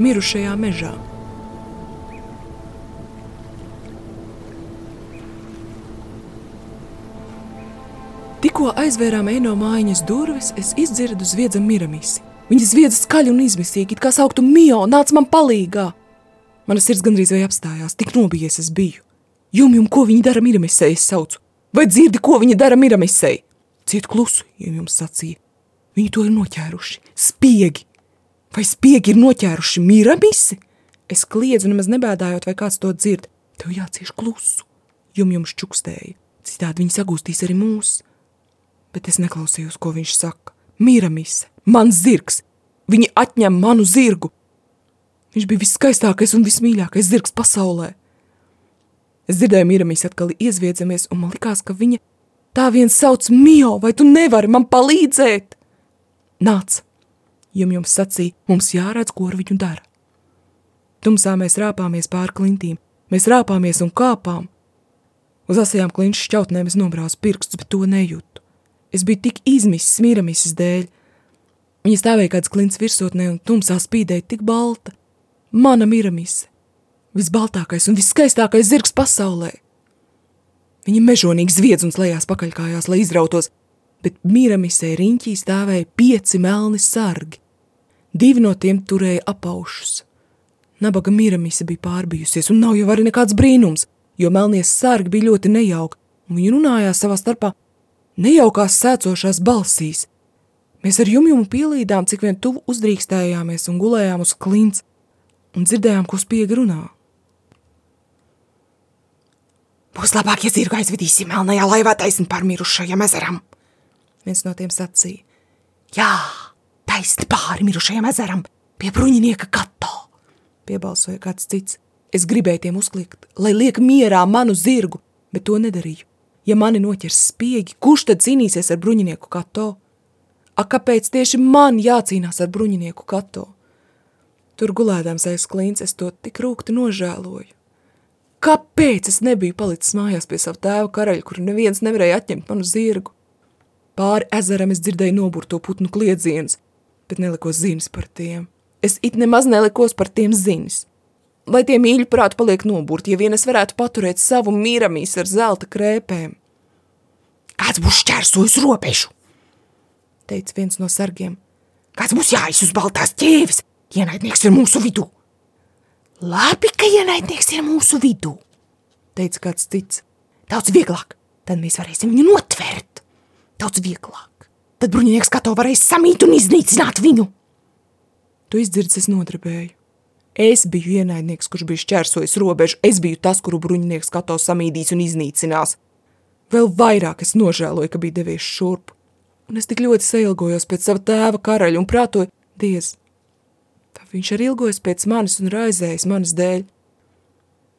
mirušajā mežā. Tikko aizvērām eno mājiņas durvis, es izdzirdu zviedzam miramisi. Viņa zviedza skaļi un izmisīgi, it kā sauktu Mio, nāc man palīgā! Mana sirds gandrīz vai apstājās, tik nobijies es biju. Jum, jum, ko viņi dara miramisei, es saucu. Vai dzirdi, ko viņi dara miramisei? Ciet klusu, ja jums sacīja. Viņi to ir noķēruši. Spiegi! Vai spiegi ir noķēruši miramisi? Es kliedzu, nemaz nebēdājot, vai kāds to dzird. Tev jācieš klusu. Jum jums čukstēja. Citādi viņi sagūstīs arī mūs. Bet es neklausījos, ko viņš saka. Miramise, mans zirgs! Viņi atņem manu zirgu! Viņš bija viskaistākais un vismīļākais zirgs pasaulē. Es dzirdēju, Miramis atkal iezviedzamies, un man likās, ka viņa tā viens sauc Mio, vai tu nevari man palīdzēt? Nāc, jum jums sacīja, mums jāredz, ko ar viņu dara. Tumsā mēs rāpāmies pār klintīm, mēs rāpāmies un kāpām. Uz asajām klinšu šķautnēm es nobrāzu pirkstus, bet to nejūtu. Es biju tik izmisis Miramises dēļ. Viņa stāvēja kāds klints virsotnē un tumsā spīdēja tik balta. Mana Miramise, visbaltākais un viskaistākais zirgs pasaulē. Viņa mežonīgi zviedz un slējās pakaļkājās, lai izrautos, bet Miramisē riņķī stāvēja pieci melni sargi. Divi no tiem turēja apaušus. Nabaga Miramise bija pārbijusies, un nav jau arī nekāds brīnums, jo melnies sargi bija ļoti nejauki, un viņi runājās savā starpā nejaukās sēcošās balsīs. Mēs ar jumjumu pielīdām, cik vien tuvu uzdrīkstējāmies un gulējām uz klints, un dzirdējām, ko spiega runā. Būs labāk, ja zirgu aizvedīsim melnajā laivā taisni pār mirušajam ezeram. Viens no tiem sacīja. Jā, taisni pāri mirušajam ezeram, pie bruņinieka kato. Piebalsoja kāds cits. Es gribēju tiem uzkliegt, lai liek mierā manu zirgu, bet to nedarīju. Ja mani noķers spiegi, kurš tad cīnīsies ar bruņinieku kato? A, kāpēc tieši man jācīnās ar bruņinieku kato? Tur gulēdams aiz klīns es to tik rūkti nožēloju. Kāpēc es nebiju palicis mājās pie sava tēva karaļa, kur neviens nevarēja atņemt manu zirgu? Pāri ezeram es dzirdēju noburto putnu kliedzienus, bet nelikos zinis par tiem. Es it nemaz nelikos par tiem zinis. Lai tie mīļi prāti paliek noburti, ja vien es varētu paturēt savu mīramīs ar zelta krēpēm. Kāds būs šķērsojis robežu? Teica viens no sargiem. Kāds būs jāiz uz baltās ķēvis? Ienaidnieks ir mūsu vidū. Labi, ka ienaidnieks ir mūsu vidū, teica kāds cits. Daudz vieglāk, tad mēs varēsim viņu notvert. Daudz vieglāk, tad bruņinieks kato varēs samīt un iznīcināt viņu. Tu izdzirds es nodarbēju. Es biju ienaidnieks, kurš bija šķērsojis robežu, es biju tas, kuru bruņinieks kato samīdīs un iznīcinās. Vēl vairāk es nožēloju, ka bija devies šurp, un es tik ļoti sailgojos pēc sava tēva karaļa un prātoju, diez, Viņš arī ilgojas pēc manis un raizējas manas dēļ.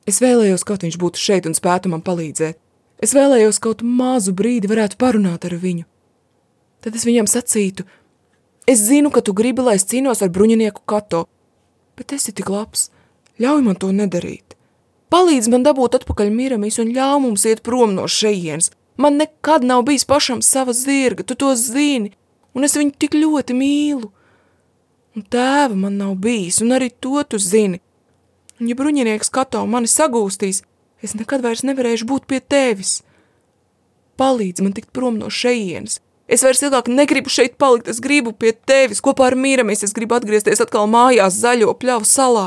Es vēlējos, kaut viņš būtu šeit un spētu man palīdzēt. Es vēlējos kaut mazu brīdi varētu parunāt ar viņu. Tad es viņam sacītu, es zinu, ka tu gribi, lai es cīnos ar bruņinieku kato, bet esi tik labs, ļauj man to nedarīt. Palīdz man dabūt atpakaļ miramis un ļauj mums iet prom no šejienes. Man nekad nav bijis pašam sava zirga, tu to zini, un es viņu tik ļoti mīlu. Un tēva man nav bijis, un arī to tu zini. Un ja bruņinieks kato mani sagūstīs, es nekad vairs nevarēšu būt pie tevis. Palīdz man tikt prom no šejienes. Es vairs ilgāk negribu šeit palikt, es gribu pie tevis, kopā ar mīramies, es gribu atgriezties atkal mājās zaļo pļavu salā.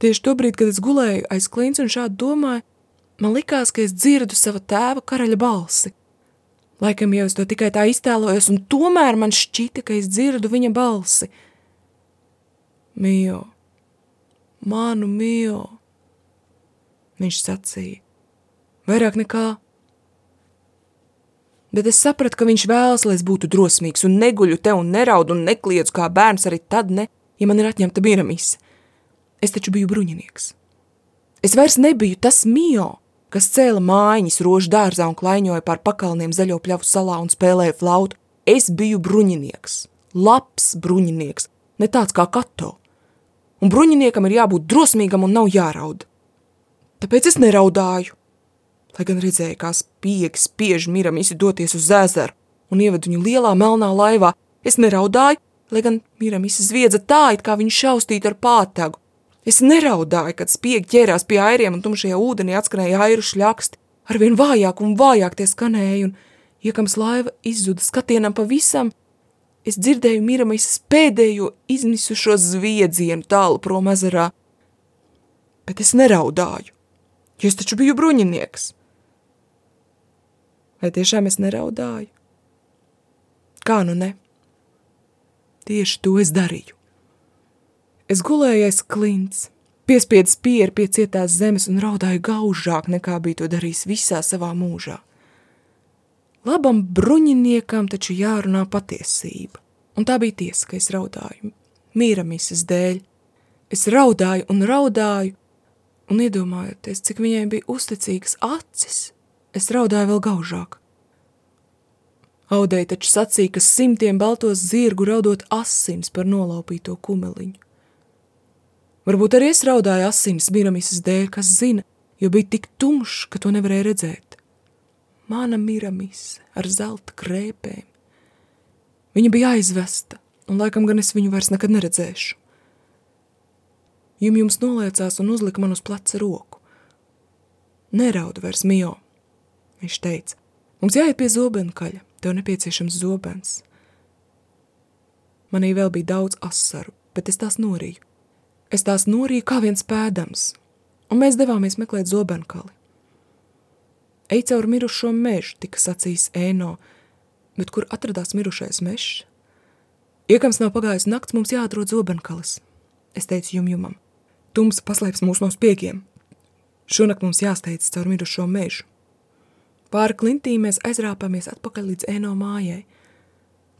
Tieši to brīdi, kad es gulēju aiz klīns un šādi domāju, man likās, ka es dzirdu sava tēva karaļa balsi. Laikam jau es to tikai tā iztēlojos, un tomēr man šķita, ka es dzirdu viņa balsi. Mio, manu mio, viņš sacīja, vairāk nekā. Bet es sapratu, ka viņš vēlas, lai es būtu drosmīgs un neguļu te un neraudu un nekliedzu kā bērns arī tad ne, ja man ir atņemta miramise. Es taču biju bruņinieks. Es vairs nebiju tas mio, kas cēla mājiņas rožu dārzā un klaiņoja pār pakalniem zaļo pļavu salā un spēlēja flautu. Es biju bruņinieks, labs bruņinieks, ne tāds kā kato. Un bruņiniekam ir jābūt drosmīgam un nav jāraud. Tāpēc es neraudāju, lai gan redzēju, kā spiegi spiež miram doties uz ezeru un ieved viņu lielā melnā laivā. Es neraudāju, lai gan Miramis zviedza tā, it kā viņš šaustītu ar pātagu. Es neraudāju, kad spiegi ķērās pie airiem un tumšajā ūdenī atskanēja airu šļaksti. Arvien vājāk un vājāk tie skanēja, un iekams laiva izzuda skatienam pavisam, es dzirdēju Miramisas pēdējo izmisušo zviedzienu tālu prom ezerā. Bet es neraudāju, jo es taču biju bruņinieks. Vai tiešām es neraudāju? Kā nu ne? Tieši to es darīju. Es gulēju aiz klints, piespiedis pieri pie cietās zemes un raudāju gaužāk, nekā bija to darījis visā savā mūžā. Labam bruņiniekam taču jārunā patiesība, un tā bija tiesa, ka es raudāju, mīramisas dēļ. Es raudāju un raudāju, un iedomājoties, cik viņai bija uzticīgas acis, es raudāju vēl gaužāk. Audēji taču sacīja, ka simtiem baltos zirgu raudot asins par nolaupīto kumeliņu. Varbūt arī es raudāju asins Miramisas dēļ, kas zina, jo bija tik tumšs, ka to nevarēja redzēt. Mana Miramis ar zelta krēpēm. Viņa bija aizvesta, un laikam gan es viņu vairs nekad neredzēšu. Jum jums noliecās un uzlika man uz pleca roku. Nerauda vairs Mio, viņš teica. Mums jāiet pie zobenkaļa, tev nepieciešams zobens. Manī vēl bija daudz asaru, bet es tās norīju. Es tās norīju kā viens pēdams, un mēs devāmies meklēt zobenkali. Ej caur mirušo mežu, tika sacījis Ēno, bet kur atradās mirušais mežs? Iekams nav pagājis nakts, mums jāatrod zobenkalis. Es teicu jumjumam, tums paslēps mūs no spiegiem. Šonakt mums jāsteidz caur mirušo mežu. Pāri klintīm mēs aizrāpāmies atpakaļ līdz Ēno mājai.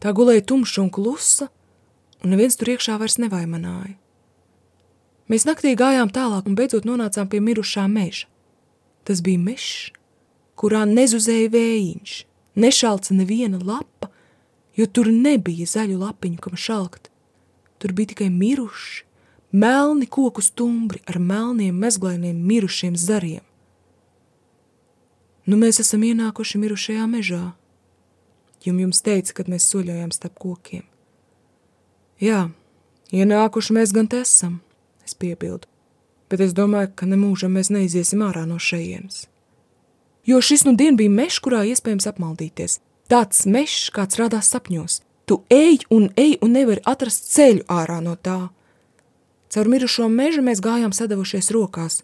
Tā gulēja tumša un klusa, un neviens tur iekšā vairs nevaimanāja. Mēs naktī gājām tālāk un beidzot nonācām pie mirušā meža. Tas bija mežs, kurā nezuzēja vējiņš, nešalca neviena lapa, jo tur nebija zaļu lapiņu, kam šalkt. Tur bija tikai miruši, melni koku stumbri ar melniem mezglainiem mirušiem zariem. Nu mēs esam ienākuši mirušajā mežā. Jum jums teica, kad mēs soļojām starp kokiem. Jā, ienākuši mēs gan te esam – es piebildu, bet es domāju, ka nemūžam mēs neiziesim ārā no šejienes. Jo šis nu dien bija mešs, kurā iespējams apmaldīties. Tāds mešs, kāds rādās sapņos. Tu ej un ej un nevari atrast ceļu ārā no tā. Caur mirušo mežu mēs gājām sadavušies rokās,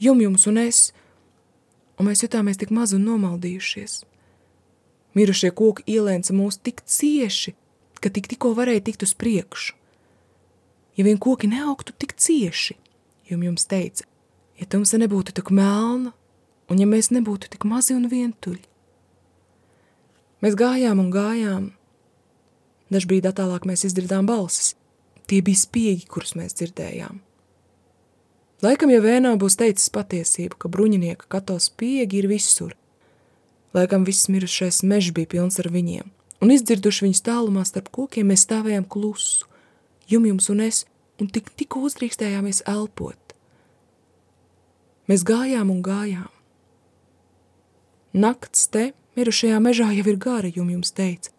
jumjums un es, un mēs jutāmies tik maz un nomaldījušies. Mirušie koki ielēnca mūs tik cieši, ka tik tikko varēja tikt uz priekšu ja vien koki neaugtu tik cieši, jo jums teica, ja tumsa nebūtu tik melna, un ja mēs nebūtu tik mazi un vientuļi. Mēs gājām un gājām. Dažbrīd attālāk mēs izdzirdām balsis. Tie bija spiegi, kurus mēs dzirdējām. Laikam jau vēnā būs teicis patiesību, ka bruņinieka kato spiegi ir visur. Laikam viss mirušais mežs bija pilns ar viņiem, un izdzirduši viņus tālumā starp kokiem, mēs stāvējām klusu, jumjums un es, un tik tikko uzdrīkstējāmies elpot. Mēs gājām un gājām. Nakts te, mirušajā mežā jau ir gara, jumjums teica,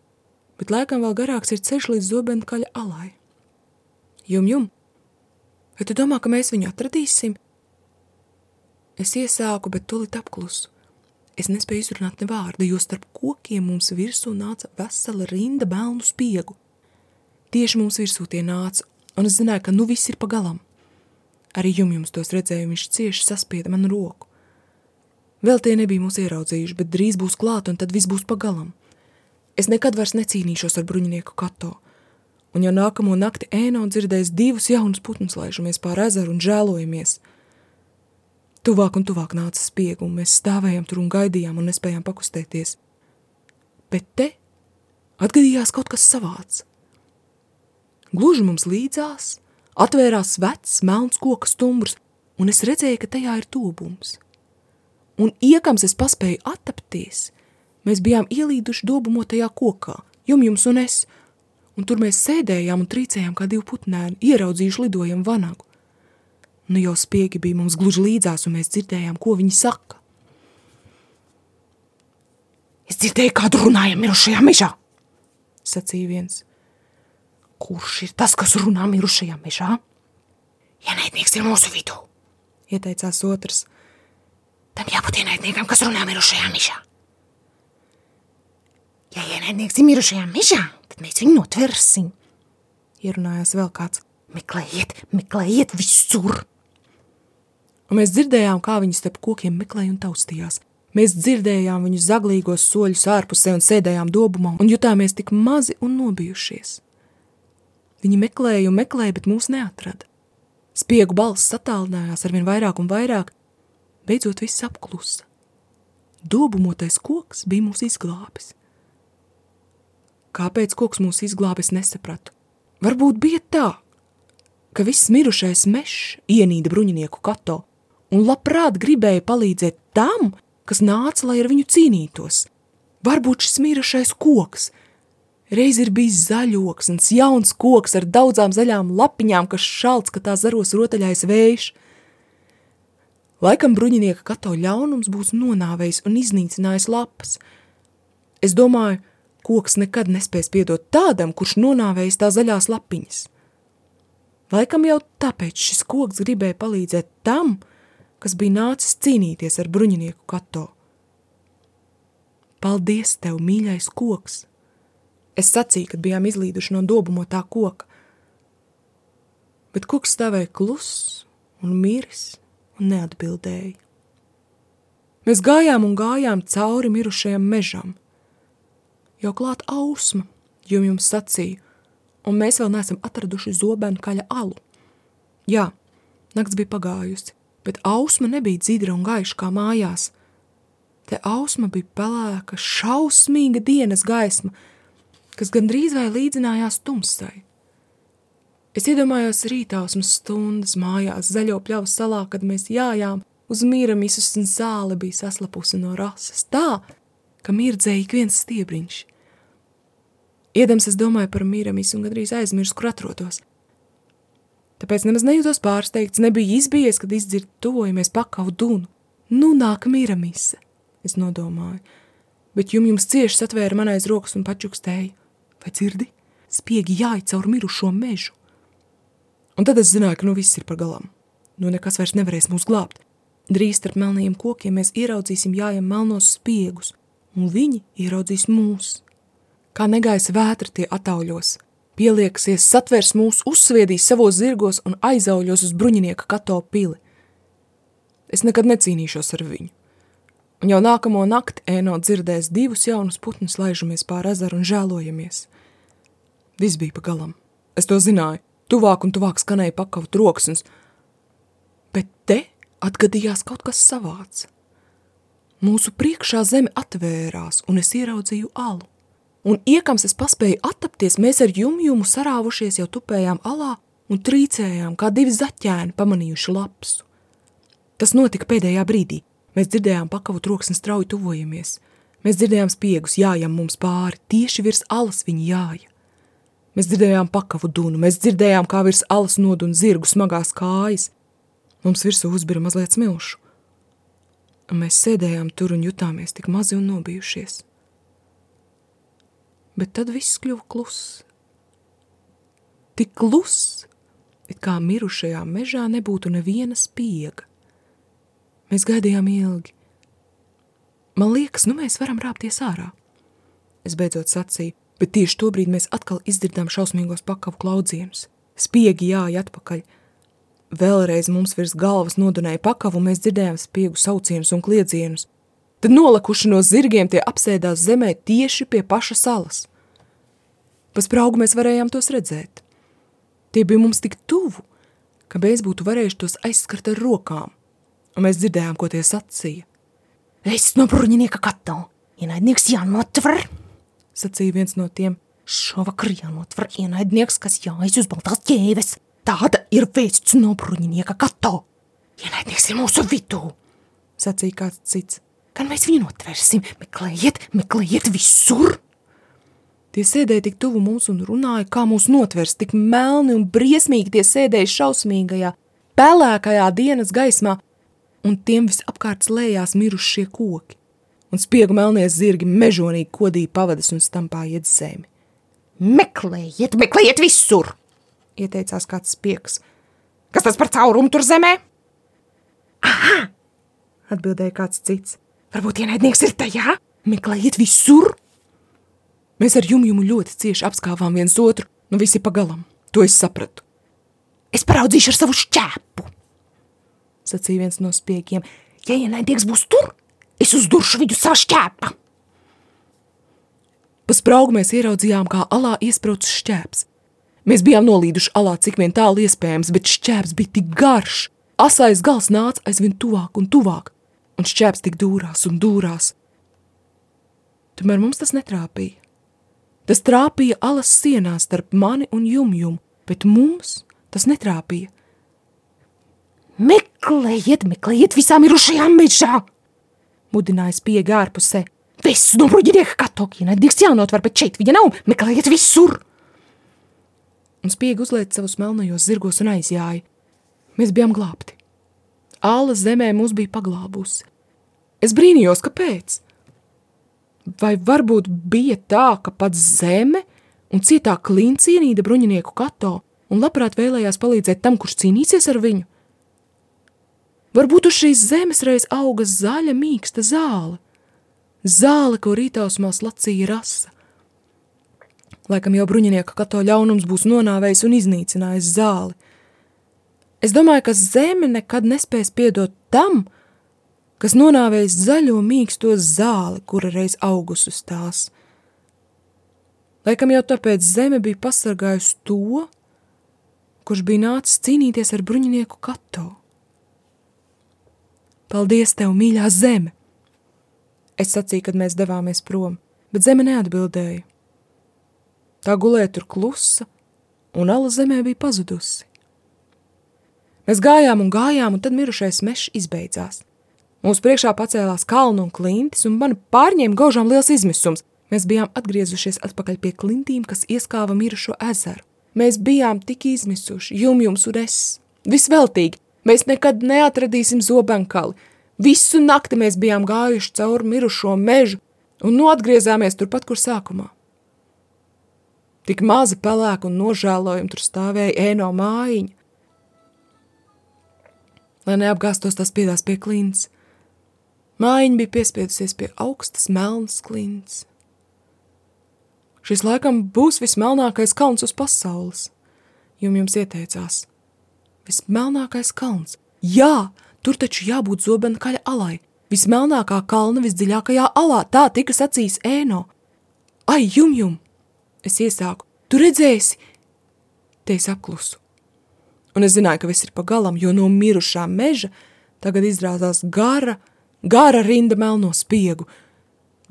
bet laikam vēl garāks ir ceļš līdz zobenkaļa alai. Jumjum, vai tu domā, ka mēs viņu atradīsim? Es iesāku, bet tulit apklusu. Es nespēju izrunāt ne vārdu, jo starp kokiem mums virsū nāca vesela rinda melnu spiegu. Tieši mums virsū tie nāca, un es zināju, ka nu viss ir pagalam. Arī jums tos redzēju, viņš cieši saspieda manu roku. Vēl tie nebija mūs ieraudzījuši, bet drīz būs klāt, un tad viss būs pagalam. Es nekad vairs necīnīšos ar bruņinieku kato, un jau nākamo nakti ēno dzirdējis divus jaunus putnus laižamies pār ezeru un žēlojamies. Tuvāk un tuvāk nāca spiegu, un mēs stāvējām tur un gaidījām un nespējām pakustēties. Bet te atgadījās kaut kas savāds – Gluži mums līdzās atvērās vecs, melns koka stumbrs, un es redzēju, ka tajā ir tobums. Un iekams es paspēju attapties, mēs bijām ielīduši dobumotajā kokā, jumjums un es, un tur mēs sēdējām un trīcējām kā divi putnēni, ieraudzījuši lidojam vanagu. Nu jau spiegi bija mums gluži līdzās, un mēs dzirdējām, ko viņi saka. Es dzirdēju, kādu runājam mirušajā mežā, sacīja viens. Kurš ir tas, kas runā mirušajā mežā? Ienaidnieks ir mūsu vidū, ieteicās otrs. Tam jābūt ienaidniekam, kas runā mirušajā mežā. Ja ienaidnieks ir mirušajā mežā, tad mēs viņu notversim. Ierunājās vēl kāds. Meklējiet, meklējiet visur! Un mēs dzirdējām, kā viņi starp kokiem meklēja un taustījās. Mēs dzirdējām viņu zaglīgos soļus ārpusē un sēdējām dobumā un jutāmies tik mazi un nobijušies. Viņi meklēja un meklēja, bet mūs neatrada. Spiegu balss satālinājās arvien vairāk un vairāk, beidzot viss apklusa. Dobumotais koks bija mūs izglābis. Kāpēc koks mūs izglābis, nesapratu. Varbūt bija tā, ka viss mirušais mešs ienīda bruņinieku kato un labprāt gribēja palīdzēt tam, kas nāca, lai ar viņu cīnītos. Varbūt šis mirušais koks reiz ir bijis zaļoksns, jauns koks ar daudzām zaļām lapiņām, kas šalts, ka tā zaros rotaļais vējš. Laikam bruņinieka kato ļaunums būs nonāvējis un iznīcinājis lapas. Es domāju, koks nekad nespēs piedot tādam, kurš nonāvējis tā zaļās lapiņas. Laikam jau tāpēc šis koks gribēja palīdzēt tam, kas bija nācis cīnīties ar bruņinieku kato. Paldies tev, mīļais koks! Es sacīju, kad bijām izlīduši no dobumotā koka. Bet koks stāvēja kluss un miris un neatbildēja. Mēs gājām un gājām cauri mirušajam mežam. Jau klāt ausma, jo jums sacīja, un mēs vēl neesam atraduši zobenu kaļa alu. Jā, nakts bija pagājusi bet ausma nebija dzidra un gaiša kā mājās. Te ausma bija pelēka, šausmīga dienas gaisma, kas gandrīz vai līdzinājās tumsai. Es iedomājos rītausmas stundas mājās zaļo pļavu salā, kad mēs jājām uz mīra misus un zāle bija saslapusi no rases, tā, ka mirdzēja ik viens stiebriņš. Iedams es domāju par mīramis un gandrīz aizmirsu, kur atrodos – Tāpēc nemaz nejūtos pārsteigts, nebija izbijies, kad izdzird tuvojamies pakavu dunu. Nu, nāk mīra mise, es nodomāju, bet jum jums cieši satvēra man aiz rokas un pačukstēja. Vai dzirdi? Spiegi jāiet caur mirušo mežu. Un tad es zināju, ka nu viss ir par galam. Nu nekas vairs nevarēs mūs glābt. Drīz starp melnajiem kokiem mēs ieraudzīsim jājam melnos spiegus, un viņi ieraudzīs mūs. Kā negaisa vētra tie atauļos, Pielieksies, satvers mūs, uzsviedīs savos zirgos un aizauļos uz bruņinieka kato pili. Es nekad necīnīšos ar viņu. Un jau nākamo nakti ēno dzirdēs divus jaunus putnus laižamies pār ezeru un žēlojamies. Viss bija pa galam. Es to zināju. Tuvāk un tuvāk skanēja pakavu troksnis. Bet te atgadījās kaut kas savāds. Mūsu priekšā zeme atvērās, un es ieraudzīju alu un iekams es paspēju attapties, mēs ar jumjumu sarāvušies jau tupējām alā un trīcējām, kā divi zaķēni pamanījuši lapsu. Tas notika pēdējā brīdī. Mēs dzirdējām pakavu troksni strauji tuvojamies. Mēs dzirdējām spiegus, jājam mums pāri, tieši virs alas viņi jāja. Mēs dzirdējām pakavu dunu, mēs dzirdējām, kā virs alas nodun zirgu smagās kājas. Mums virsū uzbira mazliet smilšu. Mēs sēdējām tur un jutāmies tik mazi un nobijušies bet tad viss kļuva kluss. Tik kluss, it kā mirušajā mežā nebūtu neviena spiega. Mēs gaidījām ilgi. Man liekas, nu mēs varam rāpties ārā. Es beidzot sacīju, bet tieši to brīdi mēs atkal izdzirdām šausmīgos pakavu klaudzienus. Spiegi jāja atpakaļ. Vēlreiz mums virs galvas nodunēja pakavu, un mēs dzirdējām spiegu saucienus un kliedzienus. Tad nolekuši no zirgiem tie apsēdās zemē tieši pie paša salas. Pa spraugu mēs varējām tos redzēt. Tie bija mums tik tuvu, ka mēs būtu varējuši tos aizskart ar rokām, un mēs dzirdējām, ko tie sacīja. Es no bruņinieka kato, ienaidnieks jānotver, sacīja viens no tiem. Šovakar jānotver ienaidnieks, kas jāiz uz baltās ķēves. Tāda ir vēsts no bruņinieka kato. Ienaidnieks ir mūsu vidū, sacīja kāds cits. Kad mēs viņu notversim, meklējiet, meklējiet visur! Tie sēdēja tik tuvu mums un runāja, kā mūs notvers, tik melni un briesmīgi tie sēdēja šausmīgajā, pelēkajā dienas gaismā, un tiem visapkārt slējās mirušie koki, un spiegu melnie zirgi mežonīgi kodīja pavadas un stampāja iedz zemi. Meklējiet, meklējiet visur! Ieteicās kāds spiegs. Kas tas par caurumu tur zemē? Aha! Atbildēja kāds cits. Varbūt ienaidnieks ir tajā? Meklējiet visur! Mēs ar Jumjumu ļoti cieši apskāvām viens otru, nu visi pagalam. To es sapratu. Es paraudzīšu ar savu šķēpu, sacīja viens no spiegiem. Ja ienaidnieks būs tur, es uzduršu viņu savā šķēpā. Pa spraugu mēs ieraudzījām, kā alā iesprūts šķēps. Mēs bijām nolīduši alā cik vien tālu iespējams, bet šķēps bija tik garš. Asais gals nāca aizvien tuvāk un tuvāk, un šķēps tik dūrās un dūrās. Tomēr mums tas netrāpīja. Tas trāpīja alas sienā starp mani un jumjumu, bet mums tas netrāpīja. Meklējiet, meklējiet visām mirušajām mežā! Mudināja spiega ārpusē. Viss no bruģinieka katoki, nedīgs jānotver, bet šeit viņa nav, meklējiet visur! Un spiega uzliet savus melnajos zirgos un aizjāja. Mēs bijām glābti. Āla zemē mūs bija paglābusi. Es brīnījos, kāpēc? Vai varbūt bija tā, ka pats zeme un cietā klints ienīda bruņinieku kato un labprāt vēlējās palīdzēt tam, kurš cīnīsies ar viņu? Varbūt uz šīs zemes reiz auga zaļa mīksta zāle, zāle, ko rītausmās lacīja rasa. Laikam jau bruņinieka kato ļaunums būs nonāvējis un iznīcinājis zāli. Es domāju, ka zeme nekad nespēs piedot tam, kas nonāvējis zaļo mīksto zāli, kura reiz augus uz tās. Laikam jau tāpēc zeme bija pasargājusi to, kurš bija nācis cīnīties ar bruņinieku kato. Paldies tev, mīļā zeme! Es sacīju, kad mēs devāmies prom, bet zeme neatbildēja. Tā gulēja tur klusa, un ala zemē bija pazudusi. Mēs gājām un gājām, un tad mirušais mešs izbeidzās. Mūsu priekšā pacēlās kalnu un klintis, un mani pārņēma gaužām liels izmisums. Mēs bijām atgriezušies atpakaļ pie klintīm, kas ieskāva mirušo ezeru. Mēs bijām tik izmisuši, jumjums un es. Visveltīgi, mēs nekad neatradīsim zobenkali, Visu nakti mēs bijām gājuši cauri mirušo mežu un atgriezāmies turpat, kur sākumā. Tik maza pelēka un nožēlojuma tur stāvēja ēno mājiņa. Lai neapgāstos tas piedās pie klints, mājiņa bija piespiedusies pie augstas melnas klints. Šis laikam būs vismelnākais kalns uz pasaules, jum jums ieteicās. Vismelnākais kalns. Jā, Tur taču jābūt zobenkaļa alai, vismelnākā kalna visdziļākajā alā, tā tika sacījis ēno. Ai, jum, jum! Es iesāku, tu redzēsi! Te es apklusu. Un es zināju, ka viss ir pa galam, jo no mirušā meža tagad izrāzās gara, gara rinda melno spiegu.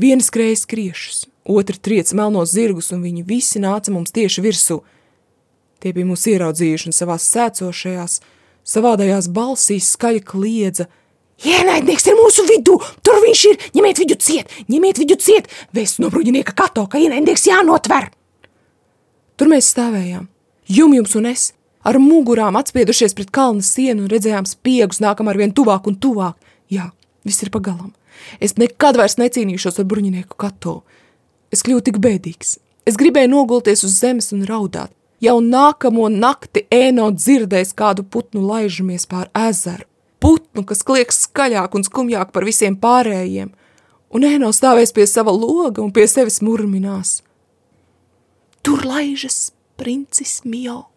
Viena skrēja skriešus, otra triec melnos zirgus, un viņi visi nāca mums tieši virsū. Tie bija mūs ieraudzījuši un savās sēcošajās, savādajās balsīs skaļi kliedza. Ienaidnieks ir mūsu vidū, tur viņš ir, ņemiet viņu ciet, ņemiet viņu ciet, vēst no bruģinieka kato, ka ienaidnieks jānotver. Tur mēs stāvējām, jumjums un es, ar mugurām atspiedušies pret kalna sienu un redzējām spiegus nākam ar vien tuvāk un tuvāk. Jā, viss ir pagalam. Es nekad vairs necīnīšos ar bruņinieku kato. Es kļuvu tik bēdīgs. Es gribēju nogulties uz zemes un raudāt. Jau nākamo nakti ēno dzirdēs kādu putnu laižamies pār ezeru. Putnu, kas klieks skaļāk un skumjāk par visiem pārējiem. Un ēno stāvēs pie sava loga un pie sevis murminās. Tur laižas princis Mio.